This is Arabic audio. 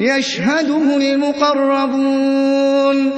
يشهده المقربون.